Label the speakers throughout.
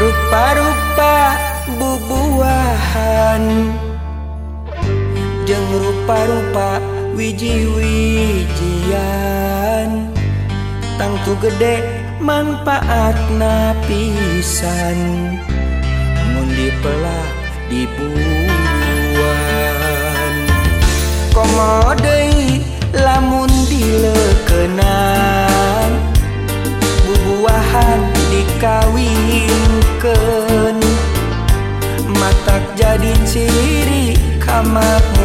Speaker 1: Rupa-rupa bubuahan. Jeng rupa-rupa wiji-wijian. Tangtu gede manfaat napisan. Mundi pelak dibuan Komodei lamun dilekenan. Bubuahan dikawin. mata jadi ciri kamar.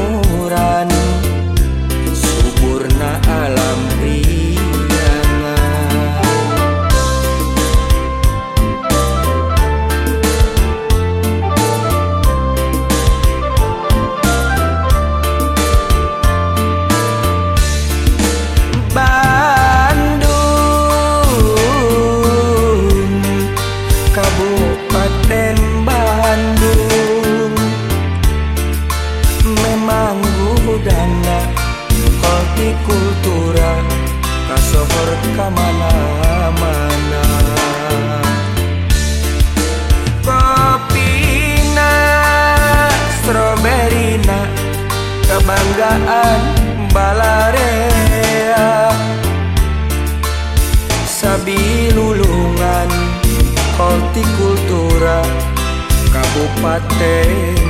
Speaker 1: Kabupaten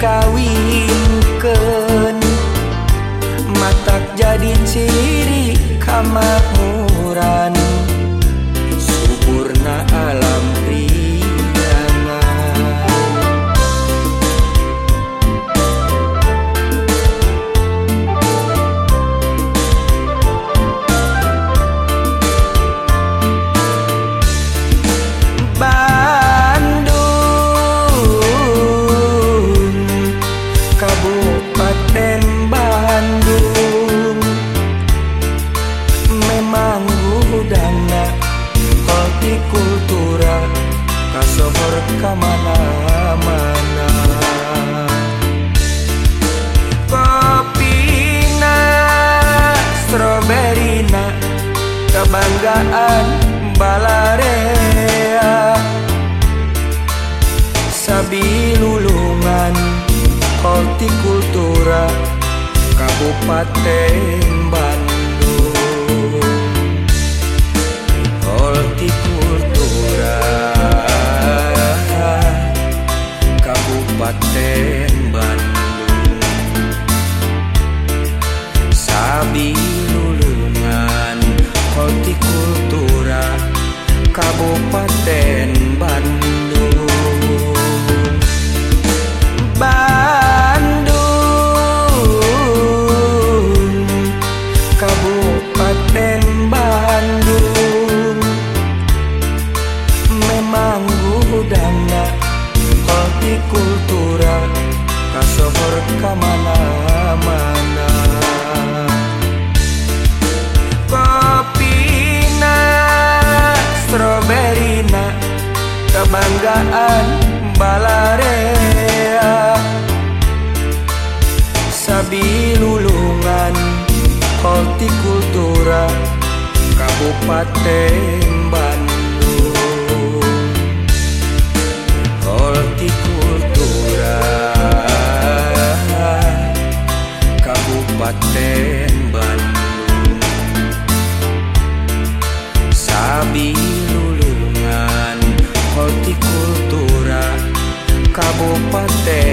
Speaker 1: kawinken matak jadi ciri kamar. Kebanggaan balarea Sabi lulungan hortikultura Kabupaten Bandung. Hortikultura Kabupaten Bandung. Sabi Kabupaten Bandung. Bandung Kabupaten Bandung. Memang gudangna hortikultura kasohor kamana-mana kebanggaan balarea Sabi lulungan hortikultura Kabupaten Bandung. Hortikultura Kabupaten Bandung. Sabi roupa até